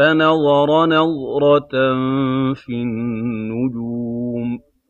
فَنَظَرَ نَظْرَةً فِي النُّجُومِ.